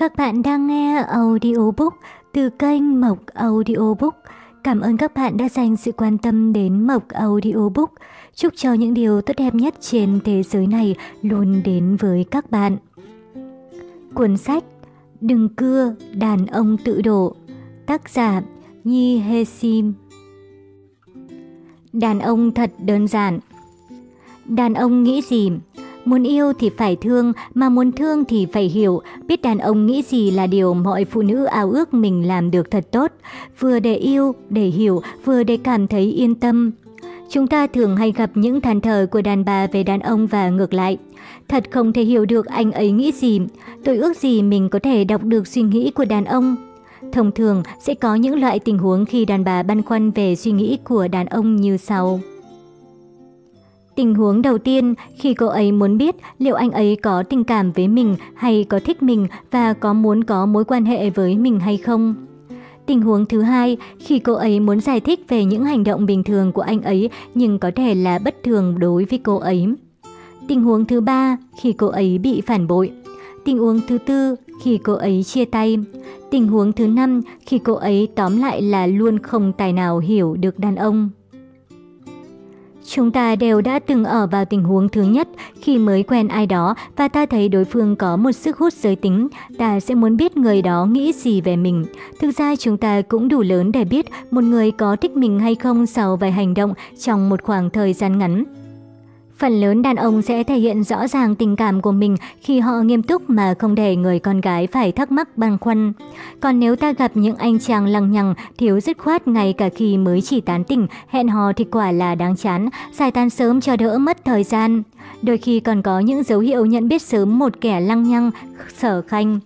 Các bạn đang nghe audiobook từ kênh Mộc Audiobook. Cảm ơn các bạn đã dành sự quan tâm đến Mộc Audiobook. Chúc cho những điều tốt đẹp nhất trên thế giới này luôn đến với các bạn. Cuốn sách Đừng cưa, đàn ông tự đổ Tác giả Nhi Hê Sim Đàn ông thật đơn giản Đàn ông nghĩ gì? Muốn yêu thì phải thương, mà muốn thương thì phải hiểu, biết đàn ông nghĩ gì là điều mọi phụ nữ ao ước mình làm được thật tốt, vừa để yêu, để hiểu, vừa để cảm thấy yên tâm. Chúng ta thường hay gặp những than thờ của đàn bà về đàn ông và ngược lại. Thật không thể hiểu được anh ấy nghĩ gì, tôi ước gì mình có thể đọc được suy nghĩ của đàn ông. Thông thường sẽ có những loại tình huống khi đàn bà băn khoăn về suy nghĩ của đàn ông như sau. Tình huống đầu tiên, khi cô ấy muốn biết liệu anh ấy có tình cảm với mình hay có thích mình và có muốn có mối quan hệ với mình hay không. Tình huống thứ hai, khi cô ấy muốn giải thích về những hành động bình thường của anh ấy nhưng có thể là bất thường đối với cô ấy. Tình huống thứ ba, khi cô ấy bị phản bội. Tình huống thứ tư, khi cô ấy chia tay. Tình huống thứ năm, khi cô ấy tóm lại là luôn không tài nào hiểu được đàn ông. Chúng ta đều đã từng ở vào tình huống thứ nhất khi mới quen ai đó và ta thấy đối phương có một sức hút giới tính, ta sẽ muốn biết người đó nghĩ gì về mình. Thực ra chúng ta cũng đủ lớn để biết một người có thích mình hay không sau vài hành động trong một khoảng thời gian ngắn. Phần lớn đàn ông sẽ thể hiện rõ ràng tình cảm của mình khi họ nghiêm túc mà không để người con gái phải thắc mắc băn khoăn. Còn nếu ta gặp những anh chàng lằng nhằng, thiếu dứt khoát ngay cả khi mới chỉ tán tỉnh, hẹn hò thì quả là đáng chán, giải tán sớm cho đỡ mất thời gian. Đôi khi còn có những dấu hiệu nhận biết sớm một kẻ lăng nhăng, sở khanh.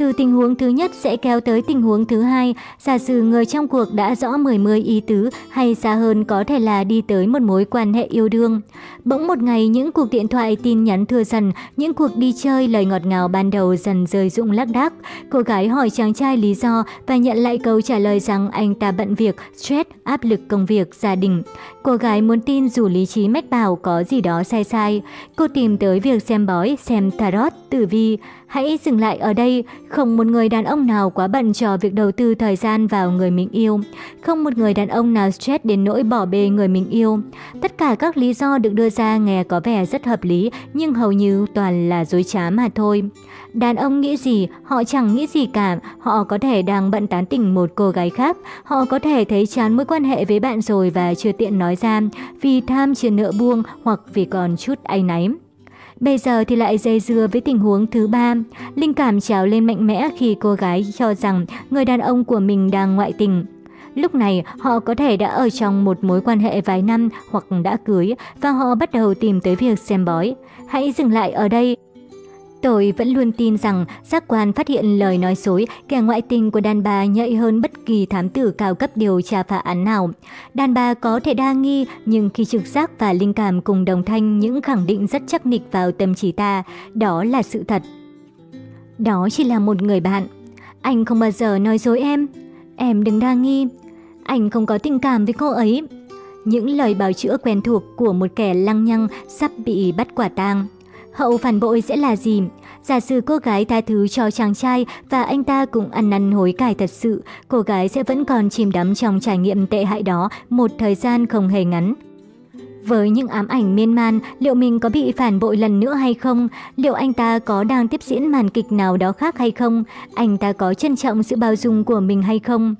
Từ tình huống thứ nhất sẽ kéo tới tình huống thứ hai, giả sử người trong cuộc đã rõ mười mươi ý tứ hay xa hơn có thể là đi tới một mối quan hệ yêu đương. Bỗng một ngày những cuộc điện thoại tin nhắn thưa dần, những cuộc đi chơi lời ngọt ngào ban đầu dần rơi rụng lác đác. Cô gái hỏi chàng trai lý do và nhận lại câu trả lời rằng anh ta bận việc, stress, áp lực công việc, gia đình. Cô gái muốn tin dù lý trí mách bảo có gì đó sai sai. Cô tìm tới việc xem bói, xem tarot, tử vi. Hãy dừng lại ở đây, không một người đàn ông nào quá bận cho việc đầu tư thời gian vào người mình yêu. Không một người đàn ông nào stress đến nỗi bỏ bê người mình yêu. Tất cả các lý do được đưa ra nghe có vẻ rất hợp lý, nhưng hầu như toàn là dối trá mà thôi. Đàn ông nghĩ gì, họ chẳng nghĩ gì cả, họ có thể đang bận tán tỉnh một cô gái khác, họ có thể thấy chán mối quan hệ với bạn rồi và chưa tiện nói ra, vì tham chưa nợ buông hoặc vì còn chút áy náy. Bây giờ thì lại dây dưa với tình huống thứ ba. Linh cảm trào lên mạnh mẽ khi cô gái cho rằng người đàn ông của mình đang ngoại tình. Lúc này, họ có thể đã ở trong một mối quan hệ vài năm hoặc đã cưới và họ bắt đầu tìm tới việc xem bói. Hãy dừng lại ở đây Tôi vẫn luôn tin rằng giác quan phát hiện lời nói dối, kẻ ngoại tình của đàn bà nhạy hơn bất kỳ thám tử cao cấp điều tra phá án nào. Đàn bà có thể đa nghi, nhưng khi trực giác và linh cảm cùng đồng thanh những khẳng định rất chắc nịch vào tâm trí ta, đó là sự thật. Đó chỉ là một người bạn. Anh không bao giờ nói dối em. Em đừng đa nghi. Anh không có tình cảm với cô ấy. Những lời bào chữa quen thuộc của một kẻ lăng nhăng sắp bị bắt quả tang. Hậu phản bội sẽ là gì? Giả sử cô gái tha thứ cho chàng trai và anh ta cũng ăn năn hối cải thật sự, cô gái sẽ vẫn còn chìm đắm trong trải nghiệm tệ hại đó một thời gian không hề ngắn. Với những ám ảnh miên man, liệu mình có bị phản bội lần nữa hay không? Liệu anh ta có đang tiếp diễn màn kịch nào đó khác hay không? Anh ta có trân trọng sự bao dung của mình hay không?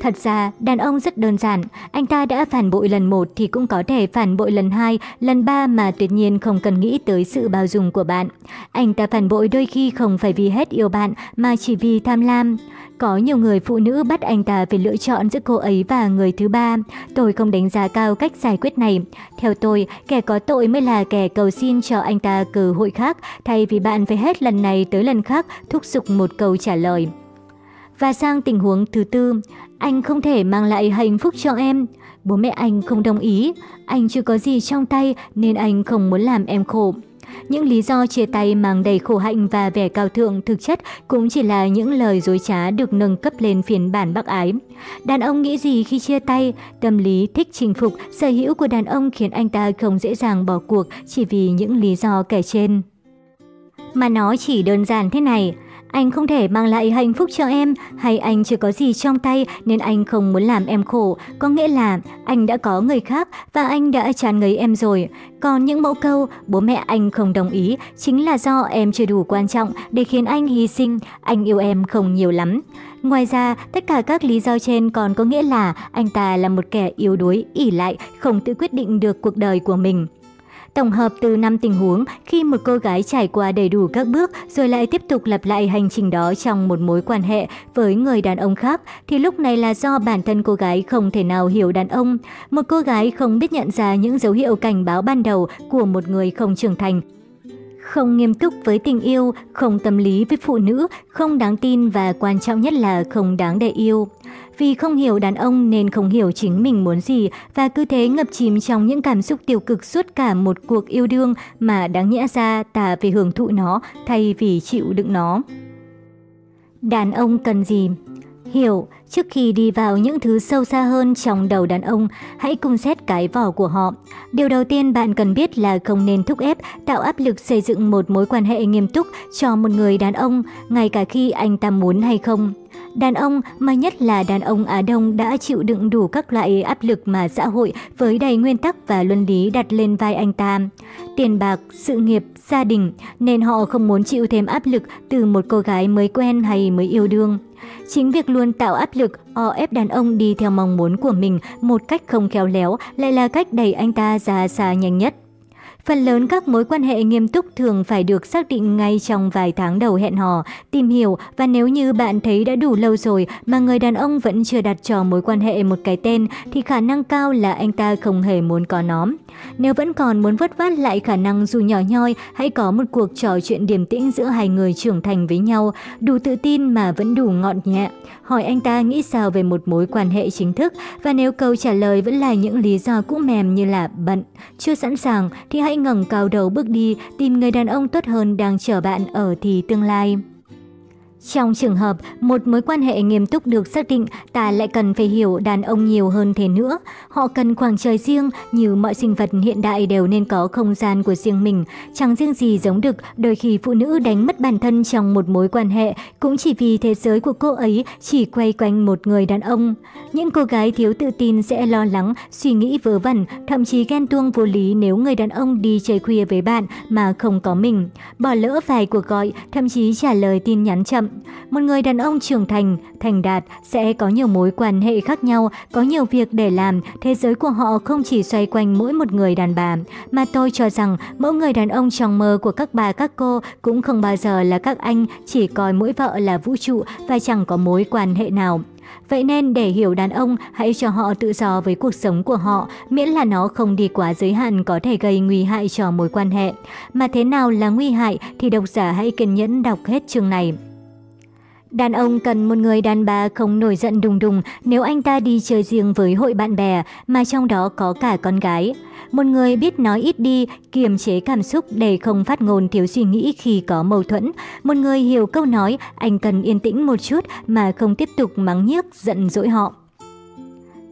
Thật ra, đàn ông rất đơn giản, anh ta đã phản bội lần một thì cũng có thể phản bội lần hai, lần ba mà tuyệt nhiên không cần nghĩ tới sự bao dung của bạn. Anh ta phản bội đôi khi không phải vì hết yêu bạn mà chỉ vì tham lam. Có nhiều người phụ nữ bắt anh ta phải lựa chọn giữa cô ấy và người thứ ba. Tôi không đánh giá cao cách giải quyết này. Theo tôi, kẻ có tội mới là kẻ cầu xin cho anh ta cơ hội khác, thay vì bạn phải hết lần này tới lần khác thúc giục một câu trả lời. Và sang tình huống thứ tư, anh không thể mang lại hạnh phúc cho em. Bố mẹ anh không đồng ý, anh chưa có gì trong tay nên anh không muốn làm em khổ. Những lý do chia tay mang đầy khổ hạnh và vẻ cao thượng thực chất cũng chỉ là những lời dối trá được nâng cấp lên phiên bản bác ái. Đàn ông nghĩ gì khi chia tay? Tâm lý thích chinh phục, sở hữu của đàn ông khiến anh ta không dễ dàng bỏ cuộc chỉ vì những lý do kể trên. Mà nó chỉ đơn giản thế này, anh không thể mang lại hạnh phúc cho em, hay anh chưa có gì trong tay nên anh không muốn làm em khổ. Có nghĩa là anh đã có người khác và anh đã chán ngấy em rồi. Còn những mẫu câu bố mẹ anh không đồng ý chính là do em chưa đủ quan trọng để khiến anh hy sinh, anh yêu em không nhiều lắm. Ngoài ra, tất cả các lý do trên còn có nghĩa là anh ta là một kẻ yếu đuối, ỉ lại, không tự quyết định được cuộc đời của mình. Tổng hợp từ 5 tình huống khi một cô gái trải qua đầy đủ các bước rồi lại tiếp tục lặp lại hành trình đó trong một mối quan hệ với người đàn ông khác thì lúc này là do bản thân cô gái không thể nào hiểu đàn ông. Một cô gái không biết nhận ra những dấu hiệu cảnh báo ban đầu của một người không trưởng thành không nghiêm túc với tình yêu, không tâm lý với phụ nữ, không đáng tin và quan trọng nhất là không đáng để yêu. Vì không hiểu đàn ông nên không hiểu chính mình muốn gì, và cứ thế ngập chìm trong những cảm xúc tiêu cực suốt cả một cuộc yêu đương mà đáng nhẽ ra ta phải hưởng thụ nó thay vì chịu đựng nó. Đàn ông cần gì? Hiểu, trước khi đi vào những thứ sâu xa hơn trong đầu đàn ông, hãy cùng xét cái vỏ của họ. Điều đầu tiên bạn cần biết là không nên thúc ép, tạo áp lực xây dựng một mối quan hệ nghiêm túc cho một người đàn ông, ngay cả khi anh ta muốn hay không. Đàn ông, mà nhất là đàn ông Á Đông đã chịu đựng đủ các loại áp lực mà xã hội với đầy nguyên tắc và luân lý đặt lên vai anh ta. Tiền bạc, sự nghiệp, gia đình, nên họ không muốn chịu thêm áp lực từ một cô gái mới quen hay mới yêu đương. Chính việc luôn tạo áp lực, o ép đàn ông đi theo mong muốn của mình một cách không khéo léo lại là cách đẩy anh ta ra xa nhanh nhất. Phần lớn các mối quan hệ nghiêm túc thường phải được xác định ngay trong vài tháng đầu hẹn hò, tìm hiểu và nếu như bạn thấy đã đủ lâu rồi mà người đàn ông vẫn chưa đặt cho mối quan hệ một cái tên thì khả năng cao là anh ta không hề muốn có nó. Nếu vẫn còn muốn vất vát lại khả năng dù nhỏ nhoi, hãy có một cuộc trò chuyện điềm tĩnh giữa hai người trưởng thành với nhau, đủ tự tin mà vẫn đủ ngọn nhẹ. Hỏi anh ta nghĩ sao về một mối quan hệ chính thức và nếu câu trả lời vẫn là những lý do cũ mềm như là bận, chưa sẵn sàng thì hãy ngẩng cao đầu bước đi, tìm người đàn ông tốt hơn đang chờ bạn ở thì tương lai. Trong trường hợp một mối quan hệ nghiêm túc được xác định, ta lại cần phải hiểu đàn ông nhiều hơn thế nữa. Họ cần khoảng trời riêng, như mọi sinh vật hiện đại đều nên có không gian của riêng mình. Chẳng riêng gì giống đực, đôi khi phụ nữ đánh mất bản thân trong một mối quan hệ cũng chỉ vì thế giới của cô ấy chỉ quay quanh một người đàn ông. Những cô gái thiếu tự tin sẽ lo lắng, suy nghĩ vớ vẩn, thậm chí ghen tuông vô lý nếu người đàn ông đi chơi khuya với bạn mà không có mình. Bỏ lỡ vài cuộc gọi, thậm chí trả lời tin nhắn chậm. Một người đàn ông trưởng thành, thành đạt sẽ có nhiều mối quan hệ khác nhau, có nhiều việc để làm. Thế giới của họ không chỉ xoay quanh mỗi một người đàn bà, mà tôi cho rằng mỗi người đàn ông trong mơ của các bà các cô cũng không bao giờ là các anh chỉ coi mỗi vợ là vũ trụ và chẳng có mối quan hệ nào. Vậy nên để hiểu đàn ông, hãy cho họ tự do với cuộc sống của họ, miễn là nó không đi quá giới hạn có thể gây nguy hại cho mối quan hệ. Mà thế nào là nguy hại thì độc giả hãy kiên nhẫn đọc hết chương này. Đàn ông cần một người đàn bà không nổi giận đùng đùng nếu anh ta đi chơi riêng với hội bạn bè mà trong đó có cả con gái. Một người biết nói ít đi, kiềm chế cảm xúc để không phát ngôn thiếu suy nghĩ khi có mâu thuẫn. Một người hiểu câu nói anh cần yên tĩnh một chút mà không tiếp tục mắng nhiếc giận dỗi họ.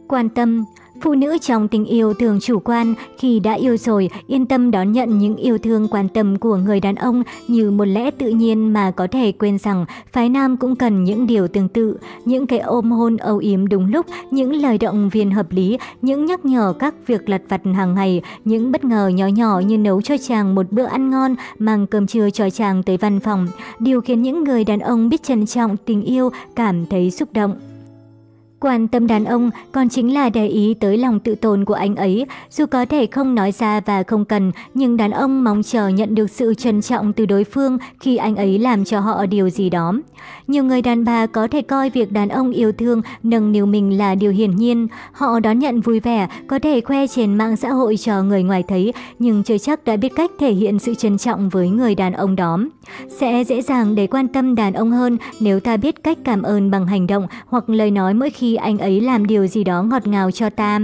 Quan tâm Phụ nữ trong tình yêu thường chủ quan, khi đã yêu rồi, yên tâm đón nhận những yêu thương quan tâm của người đàn ông như một lẽ tự nhiên mà có thể quên rằng phái nam cũng cần những điều tương tự, những cái ôm hôn âu yếm đúng lúc, những lời động viên hợp lý, những nhắc nhở các việc lặt vặt hàng ngày, những bất ngờ nhỏ nhỏ như nấu cho chàng một bữa ăn ngon, mang cơm trưa cho chàng tới văn phòng, điều khiến những người đàn ông biết trân trọng tình yêu cảm thấy xúc động. Quan tâm đàn ông còn chính là để ý tới lòng tự tôn của anh ấy, dù có thể không nói ra và không cần, nhưng đàn ông mong chờ nhận được sự trân trọng từ đối phương khi anh ấy làm cho họ điều gì đó. Nhiều người đàn bà có thể coi việc đàn ông yêu thương, nâng niu mình là điều hiển nhiên. Họ đón nhận vui vẻ, có thể khoe trên mạng xã hội cho người ngoài thấy, nhưng chưa chắc đã biết cách thể hiện sự trân trọng với người đàn ông đó. Sẽ dễ dàng để quan tâm đàn ông hơn nếu ta biết cách cảm ơn bằng hành động hoặc lời nói mỗi khi anh ấy làm điều gì đó ngọt ngào cho ta.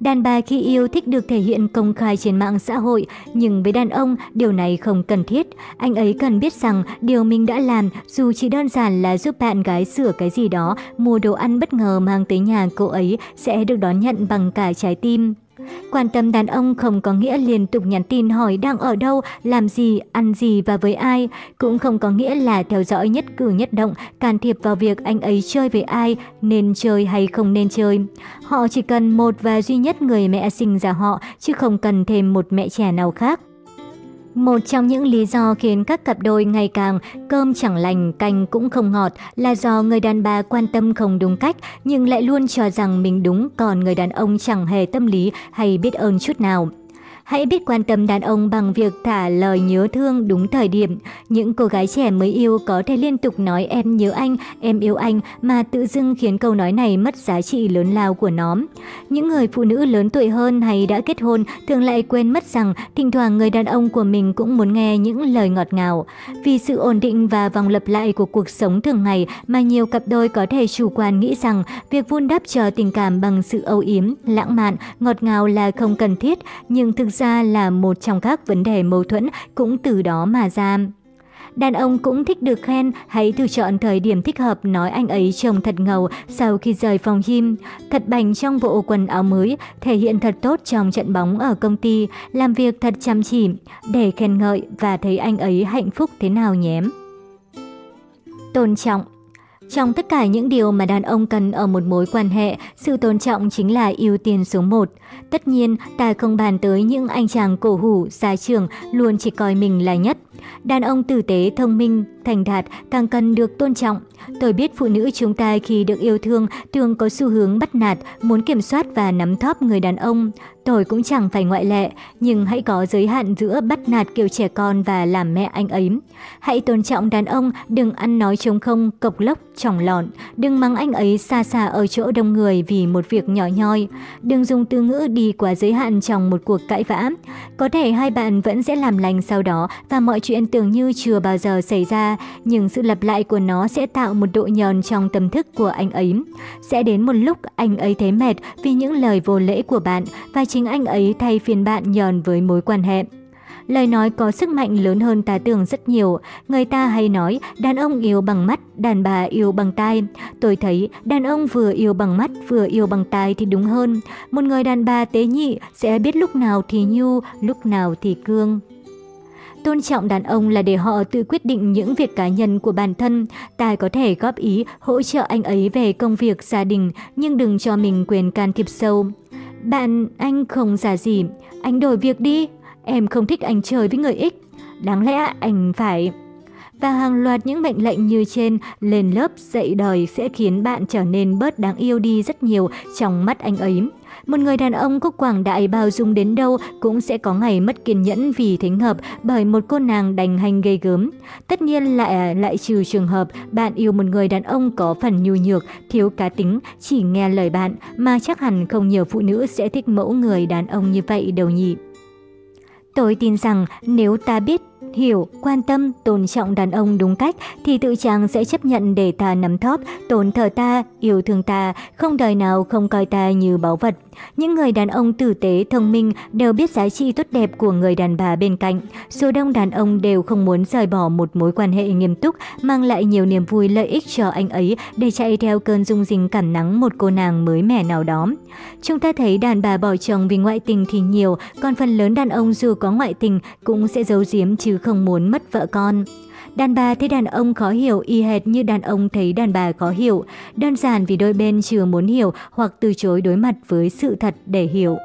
Đàn bà khi yêu thích được thể hiện công khai trên mạng xã hội, nhưng với đàn ông, điều này không cần thiết. Anh ấy cần biết rằng điều mình đã làm dù chỉ đơn giản là giúp bạn gái sửa cái gì đó, mua đồ ăn bất ngờ mang tới nhà cô ấy sẽ được đón nhận bằng cả trái tim. Quan tâm đàn ông không có nghĩa liên tục nhắn tin hỏi đang ở đâu, làm gì, ăn gì và với ai, cũng không có nghĩa là theo dõi nhất cử nhất động, can thiệp vào việc anh ấy chơi với ai, nên chơi hay không nên chơi. Họ chỉ cần một và duy nhất người mẹ sinh ra họ, chứ không cần thêm một mẹ trẻ nào khác. Một trong những lý do khiến các cặp đôi ngày càng cơm chẳng lành, canh cũng không ngọt là do người đàn bà quan tâm không đúng cách nhưng lại luôn cho rằng mình đúng còn người đàn ông chẳng hề tâm lý hay biết ơn chút nào. Hãy biết quan tâm đàn ông bằng việc thả lời nhớ thương đúng thời điểm. Những cô gái trẻ mới yêu có thể liên tục nói em nhớ anh, em yêu anh mà tự dưng khiến câu nói này mất giá trị lớn lao của nó. Những người phụ nữ lớn tuổi hơn hay đã kết hôn thường lại quên mất rằng thỉnh thoảng người đàn ông của mình cũng muốn nghe những lời ngọt ngào. Vì sự ổn định và vòng lặp lại của cuộc sống thường ngày mà nhiều cặp đôi có thể chủ quan nghĩ rằng việc vun đắp cho tình cảm bằng sự âu yếm, lãng mạn, ngọt ngào là không cần thiết, nhưng thực ra là một trong các vấn đề mâu thuẫn cũng từ đó mà ra. Đàn ông cũng thích được khen, hãy thử chọn thời điểm thích hợp nói anh ấy trông thật ngầu sau khi rời phòng gym, thật bảnh trong bộ quần áo mới, thể hiện thật tốt trong trận bóng ở công ty, làm việc thật chăm chỉ, để khen ngợi và thấy anh ấy hạnh phúc thế nào nhé. Tôn trọng trong tất cả những điều mà đàn ông cần ở một mối quan hệ, sự tôn trọng chính là ưu tiên số 1. Tất nhiên, ta không bàn tới những anh chàng cổ hủ, xa trường luôn chỉ coi mình là nhất. Đàn ông tử tế, thông minh, thành đạt càng cần được tôn trọng. Tôi biết phụ nữ chúng ta khi được yêu thương thường có xu hướng bắt nạt, muốn kiểm soát và nắm thóp người đàn ông. Tôi cũng chẳng phải ngoại lệ, nhưng hãy có giới hạn giữa bắt nạt kiểu trẻ con và làm mẹ anh ấy. Hãy tôn trọng đàn ông, đừng ăn nói trống không, cộc lốc, trỏng lọn. Đừng mắng anh ấy xa xa ở chỗ đông người vì một việc nhỏ nhoi. Đừng dùng từ ngữ đi quá giới hạn trong một cuộc cãi vã. Có thể hai bạn vẫn sẽ làm lành sau đó và mọi chuyện chuyện tưởng như chưa bao giờ xảy ra, nhưng sự lặp lại của nó sẽ tạo một độ nhờn trong tâm thức của anh ấy. Sẽ đến một lúc anh ấy thấy mệt vì những lời vô lễ của bạn và chính anh ấy thay phiên bạn nhờn với mối quan hệ. Lời nói có sức mạnh lớn hơn ta tưởng rất nhiều. Người ta hay nói đàn ông yêu bằng mắt, đàn bà yêu bằng tai. Tôi thấy đàn ông vừa yêu bằng mắt vừa yêu bằng tai thì đúng hơn. Một người đàn bà tế nhị sẽ biết lúc nào thì nhu, lúc nào thì cương. Tôn trọng đàn ông là để họ tự quyết định những việc cá nhân của bản thân. Ta có thể góp ý, hỗ trợ anh ấy về công việc, gia đình, nhưng đừng cho mình quyền can thiệp sâu. Bạn, anh không giả gì, anh đổi việc đi. Em không thích anh chơi với người ích. Đáng lẽ anh phải... Và hàng loạt những mệnh lệnh như trên lên lớp dạy đời sẽ khiến bạn trở nên bớt đáng yêu đi rất nhiều trong mắt anh ấy. Một người đàn ông có quảng đại bao dung đến đâu cũng sẽ có ngày mất kiên nhẫn vì thính hợp bởi một cô nàng đành hành gây gớm. Tất nhiên lại lại trừ trường hợp bạn yêu một người đàn ông có phần nhu nhược, thiếu cá tính, chỉ nghe lời bạn mà chắc hẳn không nhiều phụ nữ sẽ thích mẫu người đàn ông như vậy đâu nhỉ. Tôi tin rằng nếu ta biết hiểu, quan tâm, tôn trọng đàn ông đúng cách thì tự chàng sẽ chấp nhận để ta nắm thóp, tổn thờ ta, yêu thương ta, không đời nào không coi ta như báu vật. Những người đàn ông tử tế, thông minh đều biết giá trị tốt đẹp của người đàn bà bên cạnh. Số đông đàn ông đều không muốn rời bỏ một mối quan hệ nghiêm túc, mang lại nhiều niềm vui lợi ích cho anh ấy để chạy theo cơn dung rinh cảm nắng một cô nàng mới mẻ nào đó. Chúng ta thấy đàn bà bỏ chồng vì ngoại tình thì nhiều, còn phần lớn đàn ông dù có ngoại tình cũng sẽ giấu giếm chứ không muốn mất vợ con. Đàn bà thấy đàn ông khó hiểu y hệt như đàn ông thấy đàn bà khó hiểu, đơn giản vì đôi bên chưa muốn hiểu hoặc từ chối đối mặt với sự thật để hiểu.